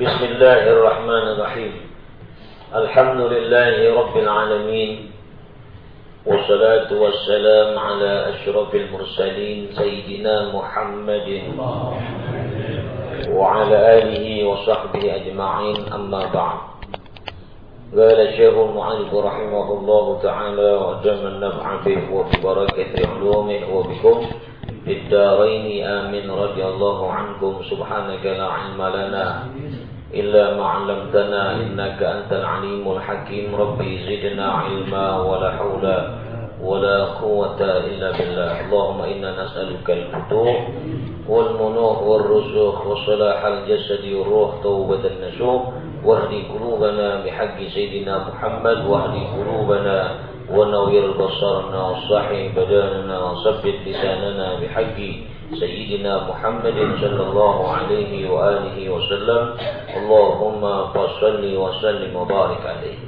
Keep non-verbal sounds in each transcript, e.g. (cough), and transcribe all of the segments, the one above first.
بسم الله الرحمن الرحيم. الحمد لله رب العالمين والصلاة والسلام على أشرف المرسلين سيدنا محمد وعلى آله وصحبه أجمعين أما بعد. قال الشيخ المعلم رحمه الله تعالى وجم النفع به وببركة علومه وبكم في الدارين. آمين. رضي الله عنكم. سبحانك لا علم لنا إلا ما علمتنا إنك أنت العليم الحكيم. ربي زدنا علما ولا حول ولا قوة إلا بالله. اللهم إنا نسألك الفتوح والمنوح والرزق وصلاح الجسد والروح توبة النسوح واهدي قلوبنا بحق سيدنا محمد. واهدي قلوبنا ونوير بصرنا وصحي بداننا وثبت لساننا بحق سيدنا محمد صلى الله عليه وآله وسلم اللهم صل وسلم وبارك عليه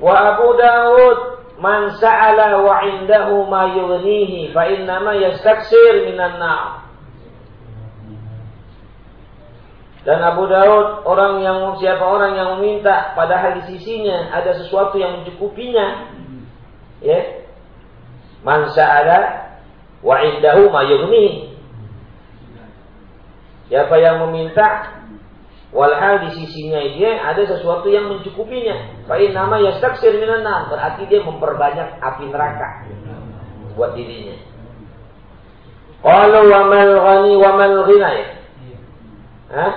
وأبو داود من سأل وعنده ما يغنيه فإنما يستكثر من النار Dan Abu Daud orang yang siapa orang yang meminta padahal di sisinya ada sesuatu yang mencukupinya. Ya. Man sa'ala wa indahu ma. Siapa yang meminta walhal di sisinya dia ada sesuatu yang mencukupinya. Fa nama yastaksir minan berarti dia memperbanyak api neraka buat dirinya. Qalu wa mal ghani wa mal ghina ya. Hah?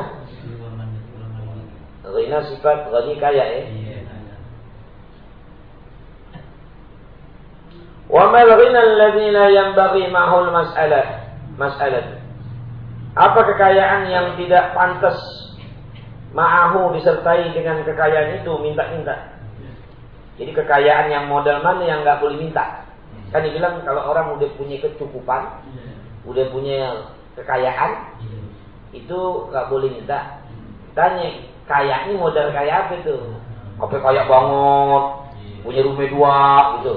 Ghina sifat ghani kaya ya. Wa mal ghina alladhi la yanbaghi ma'hul mas'alah. Mas'alah. Apa kekayaan yang tidak pantas ma'ahu disertai dengan kekayaan itu minta-minta. Jadi kekayaan yang modal mana yang nggak boleh minta. Kan dibilang kalau orang udah punya kecukupan, udah punya kekayaan, itu nggak boleh minta. Tanya, kaya ini modal kaya apa itu? Apa kaya banget, punya rumah dua gitu.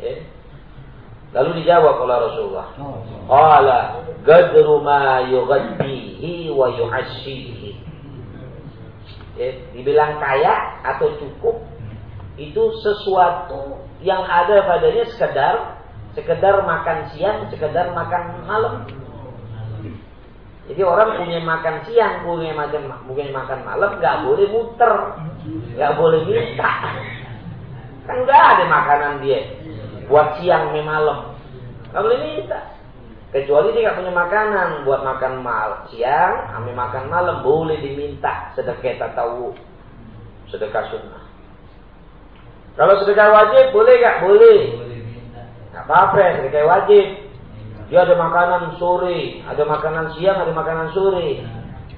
Ya. Lalu dijawab oleh Rasulullah. Qala gadru ma yughaddihi wa yu'ashihi. Ya, dibilang kaya atau cukup itu sesuatu yang ada padanya sekedar sekedar makan siang, sekedar makan malam. Jadi orang punya makan siang, punya makan punya makan malam, nggak boleh muter, nggak boleh minta. Kan udah ada makanan dia buat siang me malam, nggak boleh minta. Kecuali dia nggak punya makanan buat makan mal siang, ame makan malam boleh diminta sedekah tahu, sedekah sunnah. Kalau sedekah wajib boleh nggak? Boleh. Nggak apa-apa, sedekah wajib. Dia ada makanan sore, ada makanan siang, ada makanan sore.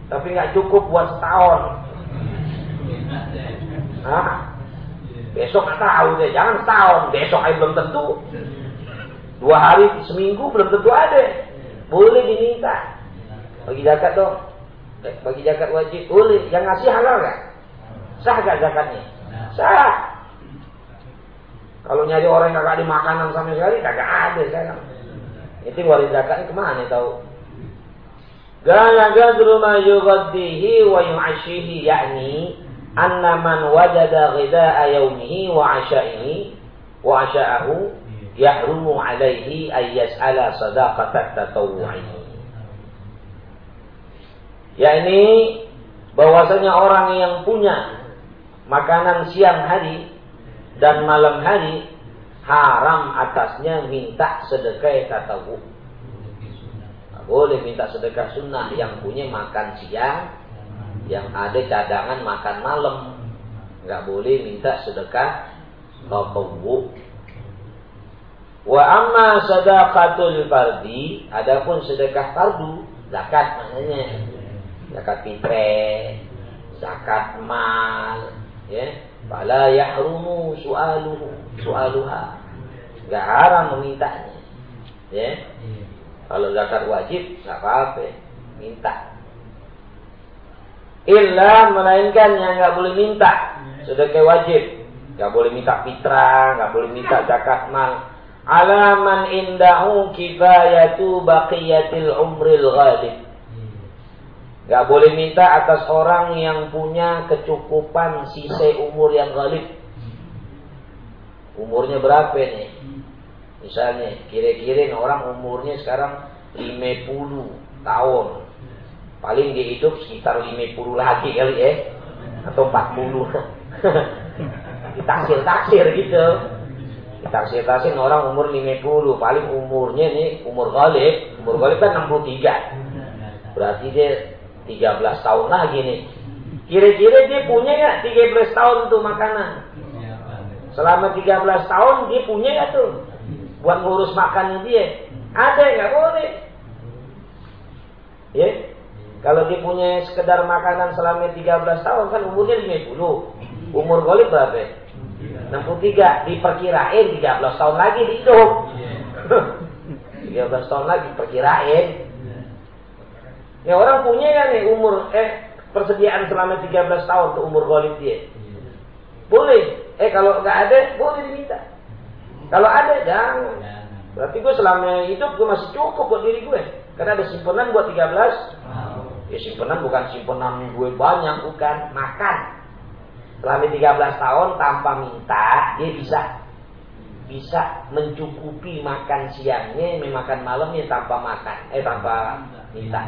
Tapi nggak cukup buat setahun. (laughs) Nah, besok nggak tahu deh, jangan setahun, besok aja belum tentu. Dua hari, seminggu belum tentu ada. Boleh diminta. Bagi zakat dong. Bagi zakat wajib, boleh. Yang ngasih halal gak? Sah gak zakatnya? Sah. Kalau nyari orang yang kagak ada makanan sama sekali, kagak ada sekarang. Itu waris zakatnya ke mana tahu? Gala gadru ma yughaddihi wa yu'ashihi yakni anna man wajada ghida'a yaumihi wa 'asha'ihi wa 'asha'ahu yahrumu 'alaihi ay yas'ala sadaqatat tatawwu'i. Yakni bahwasanya orang yang punya makanan siang hari dan malam hari haram atasnya minta sedekah tatawu. Boleh minta sedekah sunnah yang punya makan siang, yang ada cadangan makan malam. Nggak boleh minta sedekah tatawu. Wa amma sadaqatul fardi, adapun sedekah fardu, zakat maknanya. Zakat fitrah, zakat mal, ya. Fala yahrumu su'aluhu, su'aluha. Enggak haram memintanya. Ya. Kalau zakat wajib enggak apa-apa, minta. Illa melainkan yang enggak boleh minta sedekah wajib. Enggak boleh minta fitrah, enggak boleh minta zakat mal. Alaman indahu kifayatu baqiyatil umril ghalib. Gak boleh minta atas orang yang punya kecukupan sisa umur yang galib. Umurnya berapa nih? Misalnya, kira-kira orang umurnya sekarang 50 tahun. Paling dia hidup sekitar 50 lagi kali ya. Atau 40. (laughs) Ditaksir-taksir gitu. Ditaksir-taksir orang umur 50. Paling umurnya nih, umur galib. Umur galib kan 63. Berarti dia 13 tahun lagi nih. Kira-kira dia punya nggak 13 tahun tuh makanan? Selama 13 tahun dia punya nggak tuh? Buat ngurus makannya dia. Ada nggak boleh. Ya, kalau dia punya sekedar makanan selama 13 tahun kan umurnya 50. Umur golib berapa? 63. Diperkirain 13 tahun lagi hidup. 13 tahun lagi perkirain. Ya orang punya kan nih umur eh persediaan selama 13 tahun untuk umur golib dia. Boleh. Eh kalau nggak ada boleh diminta. Kalau ada jangan. Berarti gue selama hidup gue masih cukup buat diri gue. Karena ada simpenan buat 13. Ya simpenan bukan simpenan gue banyak, bukan makan. Selama 13 tahun tanpa minta, dia bisa bisa mencukupi makan siangnya, memakan malamnya tanpa makan, eh tanpa minta.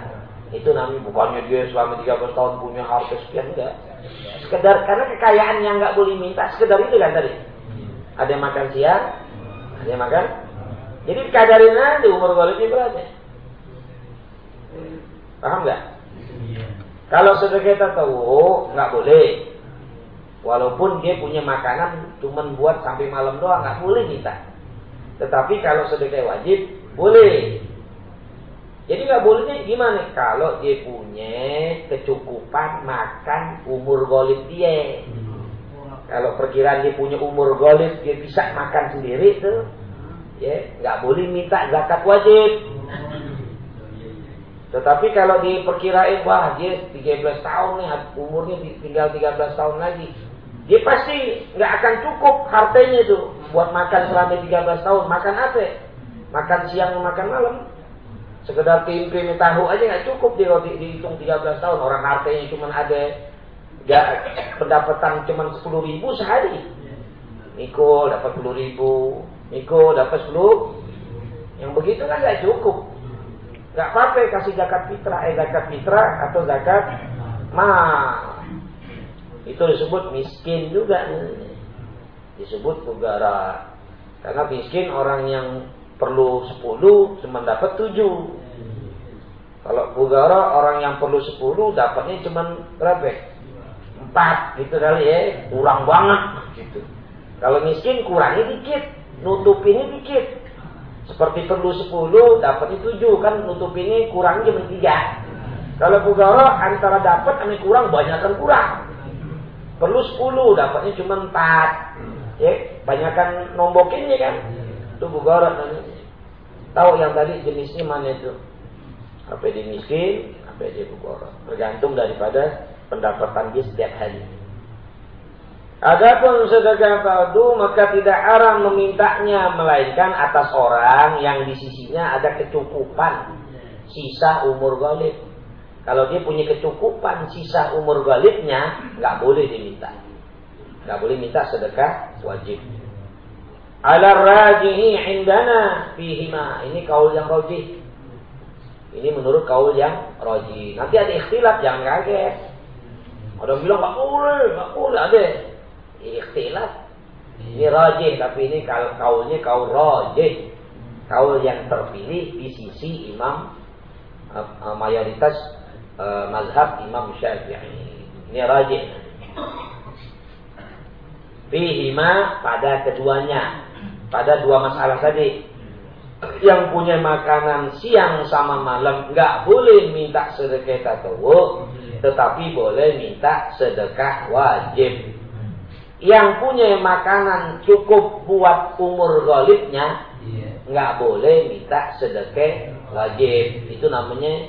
Itu namanya bukannya dia selama 13 tahun punya harta sekian enggak. Sekedar karena kekayaan yang enggak boleh minta, sekedar itu kan tadi. Ada yang makan siang, ada yang makan. Jadi kadarin aja umur golibnya berapa. Paham nggak? Kalau kita tahu nggak boleh. Walaupun dia punya makanan cuman buat sampai malam doang nggak boleh minta. Tetapi kalau sedekah wajib boleh. Jadi nggak bolehnya gimana? Kalau dia punya kecukupan makan umur golib dia. Kalau perkiraan dia punya umur golib, dia bisa makan sendiri tuh. Ya, nggak boleh minta zakat wajib. Tetapi kalau diperkirain, wah dia 13 tahun nih, umurnya tinggal 13 tahun lagi. Dia pasti nggak akan cukup hartanya tuh buat makan selama 13 tahun. Makan apa? Makan siang, makan malam. Sekedar tempe tahu aja nggak cukup di roti dihitung 13 tahun. Orang hartanya cuma ada ya, pendapatan cuma 10 ribu sehari. Niko dapat 10 ribu, Niko dapat 10. Yang begitu kan nggak cukup. Nggak apa-apa kasih zakat fitrah, eh zakat fitrah atau zakat mal. Itu disebut miskin juga. Disebut negara. Karena miskin orang yang perlu 10 cuma dapat 7. Kalau bugara orang yang perlu 10 dapatnya cuma berapa? 4 gitu kali ya, kurang banget gitu. Kalau miskin kurangnya dikit, nutupinnya dikit. Seperti perlu 10 dapatnya 7 kan nutupinnya kurang cuma 3. Kalau bugara antara dapat sama kurang banyak kan kurang. Perlu 10 dapatnya cuma 4. Ya, banyakkan nombokinnya kan. Itu bugara namanya. Tahu yang tadi jenisnya mana itu? Apa dia miskin, apa dia bugara. Tergantung daripada pendapatan dia setiap hari. Adapun sedekah fardu maka tidak haram memintanya melainkan atas orang yang di sisinya ada kecukupan sisa umur galib. Kalau dia punya kecukupan sisa umur galibnya nggak boleh diminta. Nggak boleh minta sedekah wajib. Ala rajihi indana fihima. Ini kaul yang rajih. Ini menurut kaul yang rajih. Nanti ada ikhtilaf, jangan kaget. Ada yang bilang nggak boleh, nggak boleh ada. Ikhtilaf. Ini rajih, tapi ini kaulnya kaul rajih. Kaul yang terpilih di sisi imam uh, mayoritas uh, mazhab imam syafi'i. Ini rajih. Fihima pada keduanya pada dua masalah tadi. Yang punya makanan siang sama malam nggak boleh minta sedekah tatawu, tetapi boleh minta sedekah wajib. Yang punya makanan cukup buat umur golibnya nggak boleh minta sedekah wajib. Itu namanya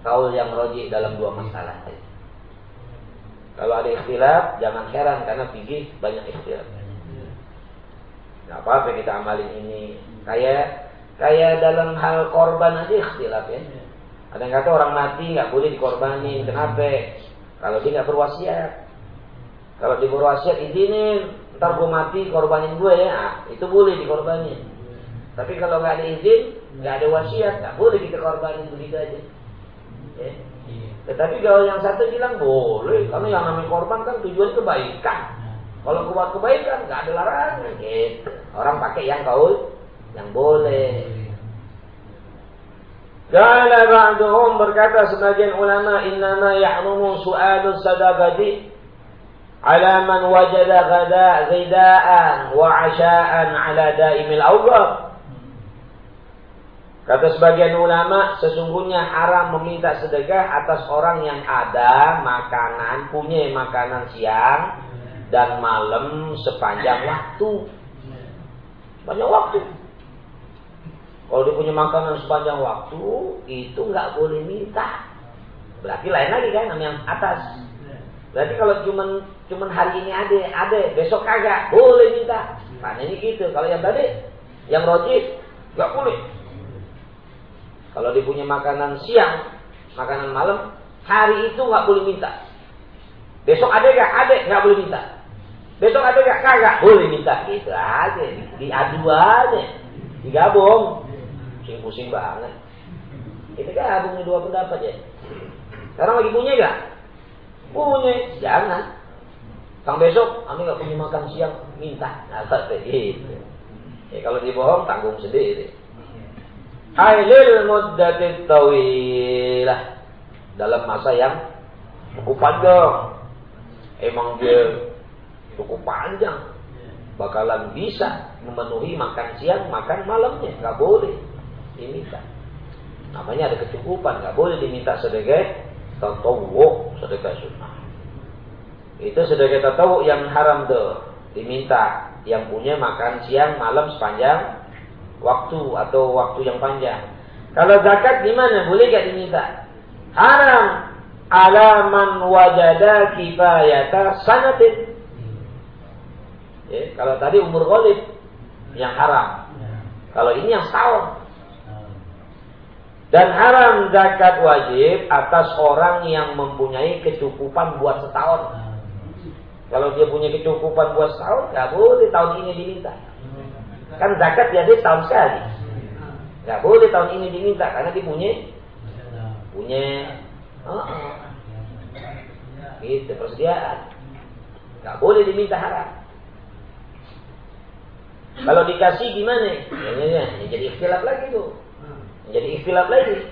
kaul yang roji dalam dua masalah. Kalau ada istilah jangan heran karena fikih banyak istilah. Gak apa-apa kita amalin ini. Kayak kayak dalam hal korban aja ikhtilaf ya. Ada yang kata orang mati nggak boleh dikorbanin. Kenapa? Kalau dia nggak berwasiat. Kalau dia berwasiat izinin, ntar gue mati korbanin gue ya, nah, itu boleh dikorbanin. Tapi kalau nggak ada izin, nggak ada wasiat, nggak boleh kita korbanin begitu aja. Ya. Tetapi kalau yang satu bilang boleh, karena yang namanya korban kan tujuan kebaikan. Kalau buat kebaikan nggak ada larangan, gitu. Orang pakai yang kau, yang boleh. Kala ba'duhum berkata sebagian ulama innama ya'rumu su'alus sadaqati man wajada ghada ghidaan wa 'asha'an ala daimil awwab. Kata sebagian ulama, sesungguhnya haram meminta sedekah atas orang yang ada makanan, punya makanan siang dan malam sepanjang waktu. Sepanjang waktu. Kalau dia punya makanan sepanjang waktu, itu nggak boleh minta. Berarti lain lagi kan, yang atas. Berarti kalau cuman cuman hari ini ada, ada, besok kagak, boleh minta. Ini gitu. Kalau yang tadi, yang rojif, nggak boleh. Kalau dia punya makanan siang, makanan malam, hari itu nggak boleh minta. Besok ada gak? Ada, nggak boleh minta. Besok ada gak? Kagak, boleh minta. Gitu aja, diadu aja, digabung pusing-pusing banget. Kita punya dua pendapat ya. Sekarang lagi punya gak? Punya, jangan. Kang besok, kami gak punya makan siang, minta. Nah, gitu. Ya, kalau dibohong, tanggung sendiri. Ailil muddatit tawilah. Dalam masa yang cukup panjang. Emang dia cukup panjang. Bakalan bisa memenuhi makan siang, makan malamnya. Gak boleh diminta. Namanya ada kecukupan, nggak boleh diminta sebagai tatawu, sedekah sunnah. Itu sedekah tatawu yang haram tuh, diminta yang punya makan siang malam sepanjang waktu atau waktu yang panjang. Kalau zakat gimana? Boleh gak diminta? Haram alaman wajada kifayata sanatin. Ya, kalau tadi umur ghalib yang haram. Kalau ini yang setahun. Dan haram zakat wajib atas orang yang mempunyai kecukupan buat setahun. Kalau dia punya kecukupan buat setahun, nggak boleh tahun ini diminta. Kan zakat dia tahun sekali. Nggak boleh tahun ini diminta karena dia punya punya -uh. gitu persediaan. Nggak boleh diminta haram. Kalau dikasih gimana? Ya, ya, ya. Jadi ikhtilaf lagi tuh. Jadi istilah lagi.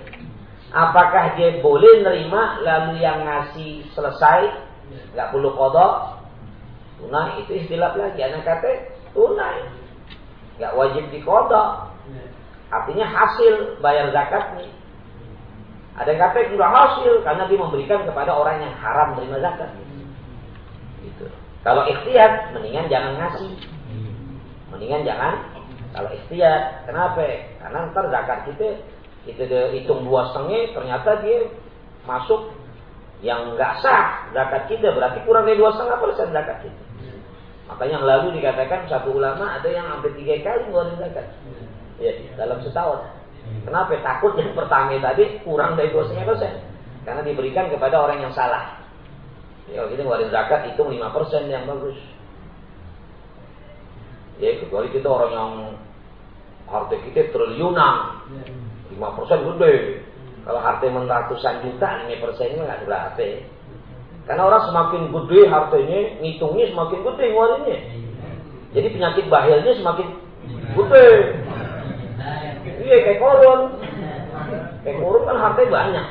Apakah dia boleh nerima lalu yang ngasih selesai, nggak perlu kodok, tunai itu istilah lagi. Anak kata tunai, nggak wajib dikodok. Artinya hasil bayar zakat nih. Ada yang kata nggak hasil karena dia memberikan kepada orang yang haram menerima zakat. Gitu. Kalau ikhtiar, mendingan jangan ngasih. Mendingan jangan kalau ikhtiar, kenapa? Karena ntar zakat kita kita hitung dua setengah, ternyata dia masuk yang nggak sah zakat kita berarti kurang dari dua setengah persen zakat kita. Makanya yang lalu dikatakan satu ulama ada yang hampir tiga kali ngeluarin zakat. Ya, dalam setahun. Kenapa? Takut yang pertama tadi kurang dari dua setengah persen. Karena diberikan kepada orang yang salah. Ya, kalau kita ngeluarin zakat hitung lima persen yang bagus. Ya, kecuali kita orang yang harta kita triliunan. 5 persen gede. Kalau harta ratusan juta, 5 persennya nggak berapa. Karena orang semakin gede hartanya, ngitungnya semakin gede ngeluarinnya. Jadi penyakit bahilnya semakin gede. Iya kayak korun. Kayak korun kan hartanya banyak.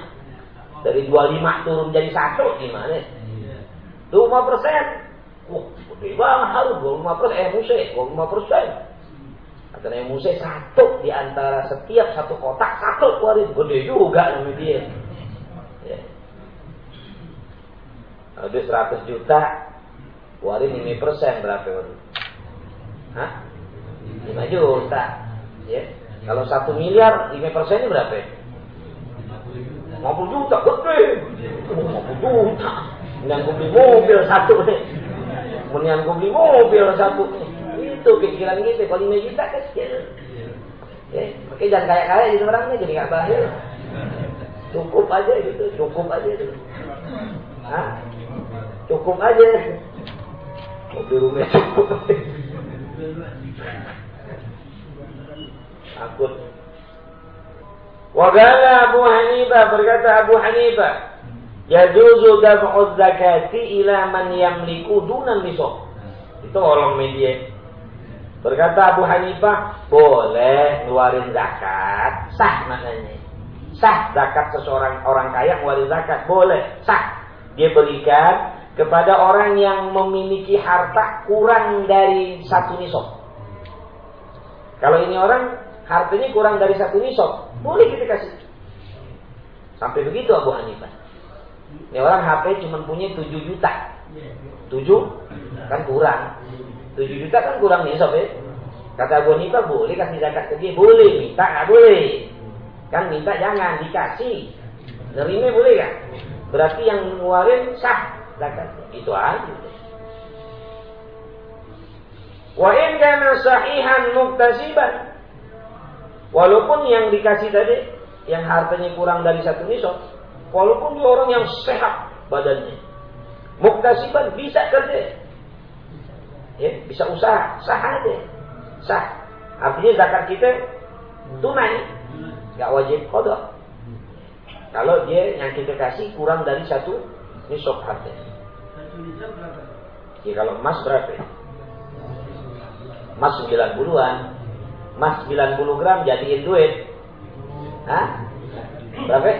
Dari 25 turun jadi satu gimana? 5 persen. Wah, gede banget harus 25 persen. Eh, musik, 25 persen. Kata Nabi Musa satu di antara setiap satu kotak satu keluarin gede juga nama dia. Ya. Kalau dia 100 juta keluarin 5 persen berapa waktu? Hah? 5 juta. Ya. Kalau satu miliar 5 persennya berapa? 50 juta gede. 50 juta. Mendingan gue beli mobil satu nih. Mendingan beli mobil satu nih itu pikiran. Kalau lima juta kecil. Ya, makanya jangan kaya-kaya jadi orangnya jadi nggak bahaya. Cukup aja gitu, cukup aja gitu. Hah? Cukup aja. Mobil rumah (laughs) cukup. Takut. Wagala Abu Hanifah berkata Abu Hanifah, Yajuzu daf'u zakati ila man yamliku dunan nisab. Itu orang media. Berkata Abu Hanifah, boleh ngeluarin zakat, sah maknanya. Sah zakat seseorang orang kaya ngeluarin zakat, boleh, sah. Dia berikan kepada orang yang memiliki harta kurang dari satu nisab. Kalau ini orang hartanya kurang dari satu nisab, boleh kita kasih. Sampai begitu Abu Hanifah. Ini orang HP cuma punya 7 juta. 7 kan kurang. 7 juta kan kurang nisab ya. Kata Abu Hanifah boleh kasih zakat ke dia, boleh, minta nggak boleh. Kan minta jangan dikasih. Nerima boleh kan? Berarti yang ngeluarin sah zakat. Itu aja. Wa in kana sahihan muktasiban. Walaupun yang dikasih tadi yang hartanya kurang dari satu nisab, walaupun dia orang yang sehat badannya, muktasiban bisa kerja, ya bisa usaha, sah aja, sah. Artinya zakat kita tunai, nggak wajib kodok. Kalau dia yang kita kasih kurang dari satu nisab hartanya. Ya kalau emas berapa? Emas 90-an. Emas 90 gram jadiin duit. Hah? Berapa?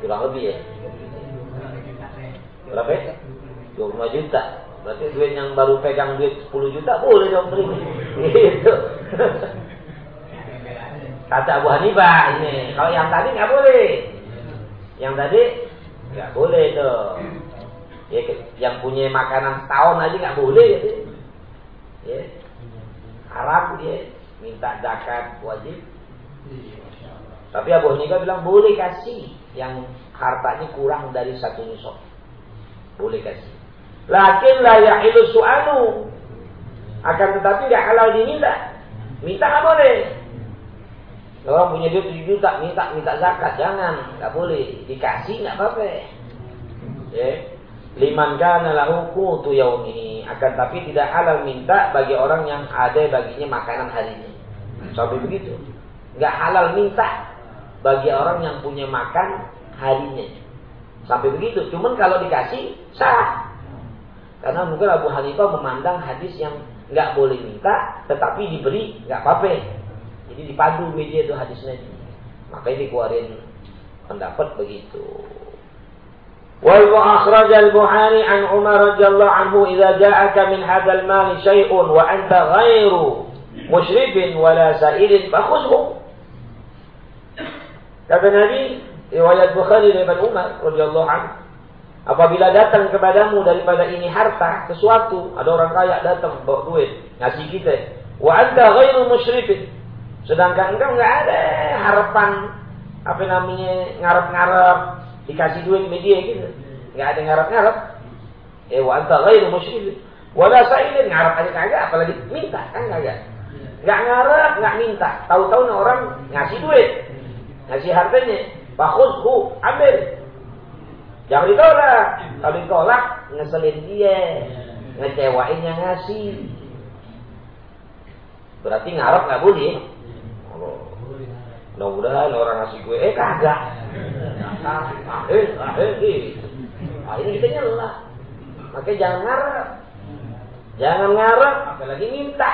Kurang lebih ya. Berapa? 25 juta. Berarti duit yang baru pegang duit 10 juta boleh dong beli. Gitu. Kata Abu Hanifah ini, kalau yang tadi nggak boleh. Yang tadi nggak boleh tuh. Ya, yang punya makanan setahun aja nggak boleh gitu. Ya. Haram dia minta zakat wajib. Tapi Abu Hanifah bilang boleh kasih yang hartanya kurang dari satu nisab. Boleh kasih. Lakin la yahilu su'anu. Akan tetapi nggak halal diminta. Minta nggak boleh. Orang punya duit 7 juta, minta minta zakat, jangan, nggak boleh. Dikasih nggak apa-apa. Ya. Liman kana lahu qutu yaumihi. Akan tapi tidak halal minta bagi orang yang ada baginya makanan harinya. Sampai begitu. Enggak halal minta bagi orang yang punya makan harinya. Sampai begitu. Cuman kalau dikasih sah. Karena mungkin Abu Hanifah memandang hadis yang nggak boleh minta, tetapi diberi nggak apa-apa. Jadi dipadu media itu hadisnya. Makanya dikeluarin pendapat begitu. Wal akhraj al-Bukhari an Umar radhiyallahu anhu idza ja'aka min hadzal mal shayun wa anta ghairu musyrifin wala sa'ilin fakhudhu. Kata Nabi riwayat Bukhari dari Umar radhiyallahu anhu apabila datang kepadamu daripada ini harta, sesuatu, ada orang kaya datang bawa duit, ngasih kita, wa anta ghairu musyrifin. Sedangkan engkau nggak ada harapan apa namanya ngarep-ngarep dikasih duit media gitu. Nggak ada ngarep-ngarep. Eh wa anta ghairu musyrik. Wala sa'ilin ngarep aja kagak apalagi minta kan kagak. Nggak ngarep, nggak minta. Tahu-tahu orang ngasih duit. Ngasih hartanya. Bakhudhu, ambil. Jangan ditolak. Kalau ditolak, ngeselin dia. Ngecewain yang ngasih. Berarti ngarep nggak boleh. Mudah-mudahan orang ngasih gue, eh kagak. Eh, eh, eh. Nah, ini kita nyela. Makanya jangan ngarep. Jangan ngarep, apalagi minta.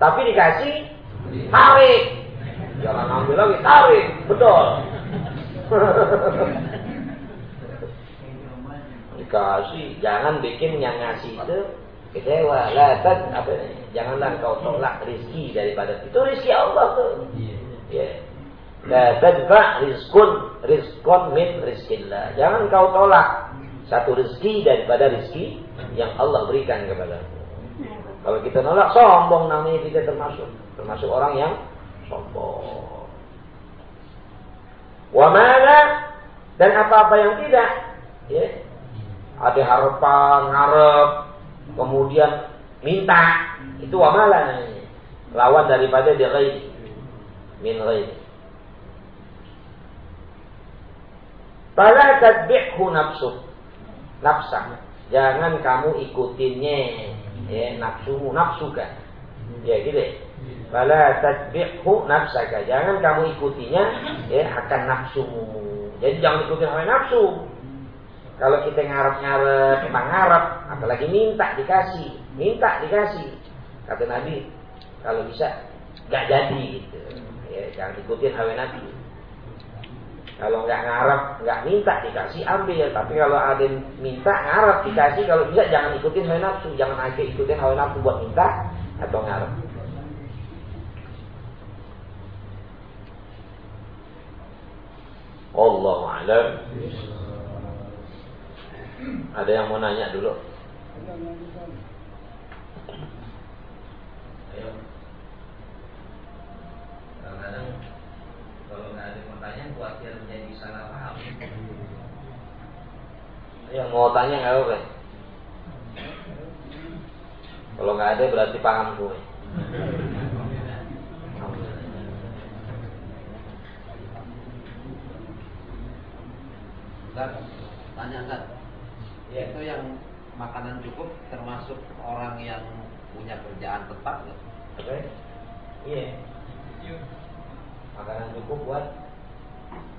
Tapi dikasih, tarik. Jangan ambil lagi, tarik. Betul. (laughs) dikasih, jangan bikin yang ngasih itu kecewa. Lah, apa ini? Janganlah kau tolak rizki daripada itu rizki Allah tuh. Ya. La tadfa rizkun rizkun min rizkillah. Jangan kau tolak satu rezeki daripada rezeki yang Allah berikan kepadamu. Kalau kita nolak sombong namanya kita termasuk termasuk orang yang sombong. Wa mana dan apa-apa yang tidak ya. Ada harapan, ngarep, kemudian minta, itu namanya. Lawan daripada dia ghaib min ghaib. Fala tadbi'hu nafsu. Nafsa. Jangan kamu ikutinnya ya nafsumu nafsu kan. Ya gitu ya. Fala tadbi'hu nafsaka. Jangan kamu ikutinya ya akan nafsumu. Jadi jangan ikutin hawa nafsu. Kalau kita ngarep-ngarep, memang ngarep, apalagi minta dikasih, minta dikasih. Kata Nabi, kalau bisa gak jadi gitu. Ya, jangan ikutin hawa Nabi. Kalau nggak ngarep, nggak minta dikasih ambil. Tapi kalau ada minta ngarep dikasih, kalau bisa jangan ikutin hawa nafsu, jangan aja ikutin hawa nafsu buat minta atau ngarep. Allah alam. Ada yang mau nanya dulu? Ayo. Kadang-kadang kalau nggak ada pertanyaan khawatir menjadi salah paham. Yang mau tanya nggak apa? Kalau nggak ada berarti paham gue. Tanya Ustaz. Ya. Itu yang makanan cukup termasuk orang yang punya kerjaan tetap nggak? Oke? Iya. Makanan cukup buat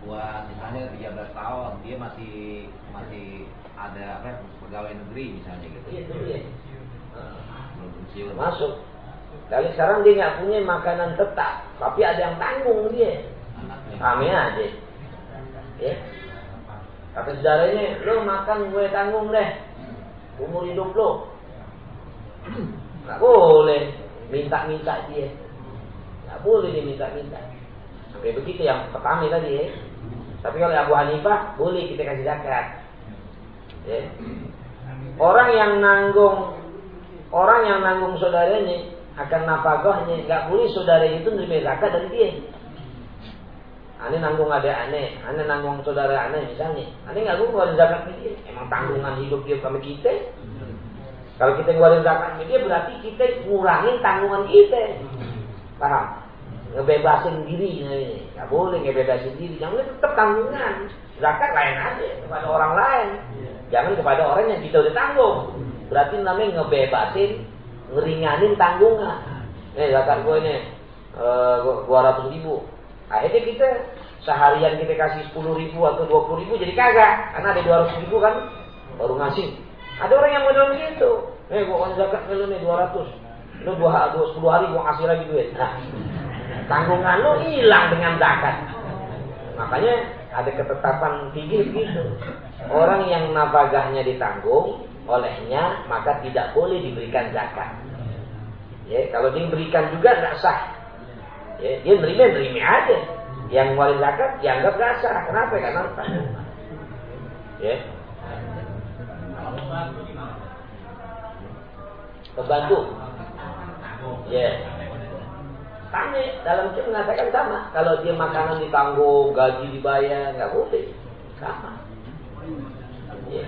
Buat misalnya 13 tahun dia masih masih ada apa ya, pegawai negeri misalnya gitu. iya itu dia. Belum pensiun. Masuk. Kali sekarang dia nggak punya makanan tetap, tapi ada yang tanggung dia. Anaknya. Kami aja. Ya. Kata saudaranya, lo makan gue tanggung deh. Umur hidup lo. Gak boleh minta-minta dia. Gak boleh dia minta-minta. Sampai begitu yang pertama tadi ya. Tapi kalau Abu Hanifah boleh kita kasih zakat. Ya. Orang yang nanggung orang yang nanggung saudaranya akan nafkahnya nggak boleh saudara itu nerima zakat dari dia. Ane nanggung ada aneh, ane nanggung saudara aneh misalnya. Ane nggak ngeluarin zakat dia. Emang tanggungan hidup dia sama kita. Kalau kita ngeluarin zakat dia berarti kita ngurangin tanggungan kita. Paham? Ngebebasin diri namanya. Nggak boleh ngebebasin diri. Jangan tetap tanggungan. Zakat lain aja kepada orang lain. Jangan kepada orang yang kita udah tanggung. Berarti namanya ngebebasin, ngeringanin tanggungan. Nih zakat gue nih, dua ratus ribu. Akhirnya kita seharian kita kasih 10 ribu atau 20 ribu jadi kagak. Karena ada 200 ribu kan baru ngasih. Ada orang yang model gitu. Eh gua kasih zakat lu nih 200. Lu 2 10 hari gua kasih lagi duit. Nah, (laughs) tanggungan lu hilang dengan zakat. Makanya ada ketetapan tinggi begitu. Orang yang nafkahnya ditanggung olehnya maka tidak boleh diberikan zakat. Ya, kalau diberikan juga nggak sah. Ya, dia nerima nerima aja. Yang ngeluarin zakat dianggap gak sah. Kenapa? Karena. Ya. Pembantu. Ya. Tanya dalam itu mengatakan sama. Kalau dia makanan ditanggung, gaji dibayar, nggak boleh. Sama. Ya.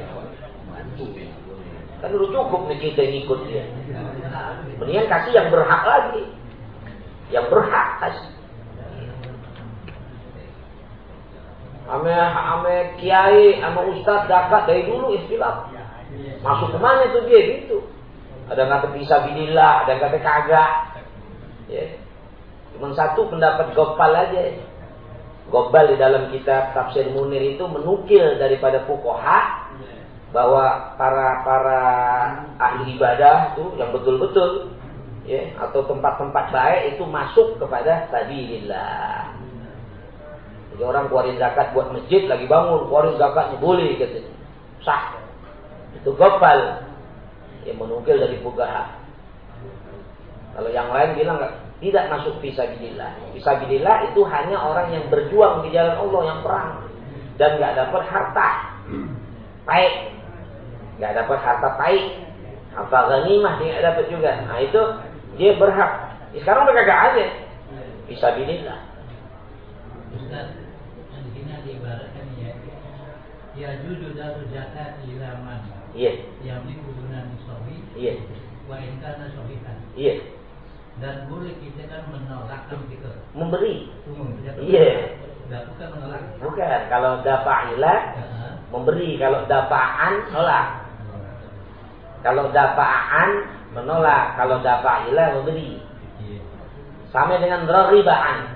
Kan udah cukup nih kita ngikut dia. Mendingan kasih yang berhak lagi. Yang berhak kasih. Ame, ame kiai, ame ustad zakat dari dulu istilah. Masuk ke mana tuh dia gitu? Ada yang kata bisa binillah, ada yang kata kagak. Ya. Cuma satu pendapat Gopal aja. Gopal di dalam kitab Tafsir Munir itu menukil daripada fukoha bahwa para para ahli ibadah itu yang betul-betul ya atau tempat-tempat baik itu masuk kepada sabilillah. Jadi orang keluarin zakat buat masjid lagi bangun keluarin zakatnya boleh gitu. Sah. Itu gopal yang menukil dari fukaha. Kalau yang lain bilang tidak masuk fisabilillah. Fisabilillah itu hanya orang yang berjuang di jalan Allah yang perang dan nggak dapat harta baik, nggak dapat harta baik, harta ghanimah dia dapat juga. Nah itu dia berhak. Sekarang udah kagak ada. Fisabilillah. Ustaz, di sini ada ibaratkan ya. Ya judu daru zakat ila man Iya, yang menggunakan niswawi iya, wa inkana sohikan. iya. Dan boleh kita kan menolak ketika Memberi. umum. Iya. bukan menolak. Bukan, kalau dafa'ila Heeh. memberi, kalau dafa'an nolak. Kalau dafa'an menolak, kalau dafa'ila memberi. Iya. Sama dengan raghibaan.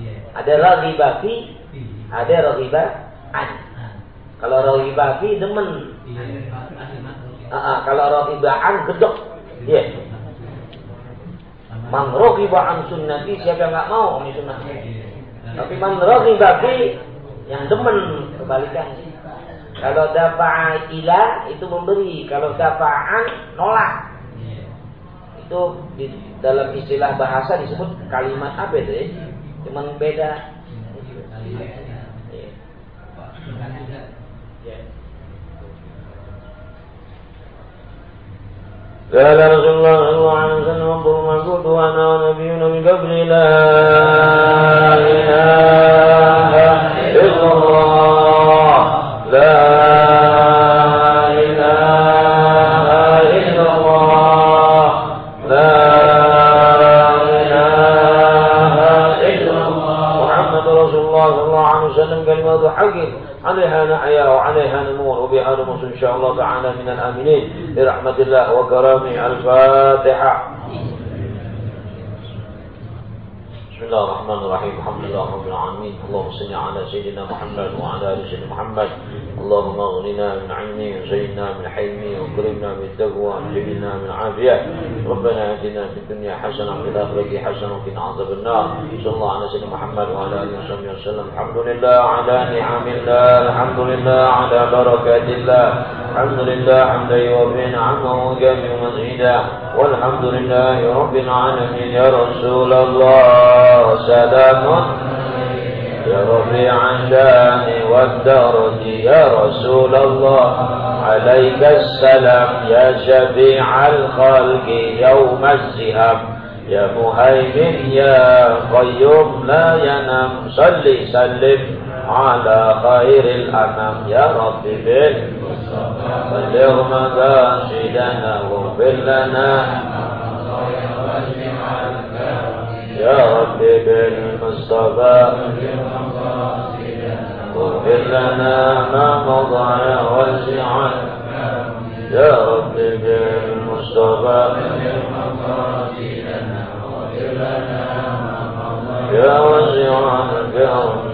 Iya. Ada raghiba fi, Iya. ada raghiba an. Ah. Kalau raghiba fi demen. Iya. Ah, kalau raghiba an gedok. Iya. Man raghiba sunnati siapa yang nggak mau ini sunnah. Tapi man fi yang demen kebalikannya. Kalau dafa'a ila itu memberi, kalau dafa'an nolak. Iya. Itu di dalam istilah bahasa disebut kalimat apa itu ya? Cuman beda. قال رسول الله صلى الله عليه وسلم ما قلت وانا ونبينا من قبل لا إله شاء الله تعالى من الآمنين برحمة الله وكرامه. الفاتحة. بسم الله الرحمن الرحيم. الحمد لله رب العالمين اللهم صل على سيدنا محمد وعلى آل سيدنا محمد. اللهم اغننا من علمه وزينا من حلمه وكرمنا بالتقوى وجبلنا من عافية. ربنا آتنا في الدنيا حسنة وفي الآخرة حسنة وقنا عذاب النار. صلى الله على سيدنا محمد وعلى آله وصحبه وسلم. الحمد لله على نعم الله. الحمد لله على بركات الله. الحمد لله حمدا يوفي نعمه ويكافئ مزيدا. والحمد لله رب العالمين. يا رسول الله. سلام يا رفيع الشان والدرج يا رسول الله. عليك السلام يا شفيع الخلق يوم الزهام. يا مهيمن يا قيوم لا ينام. صل سلم على خير الأنام يا رب بلغ مقاصدنا واغفر لنا. يا رب بالمصطفى واغفر لنا ما مضى يا واسع يا رب بالمصطفى يا واسع الكرم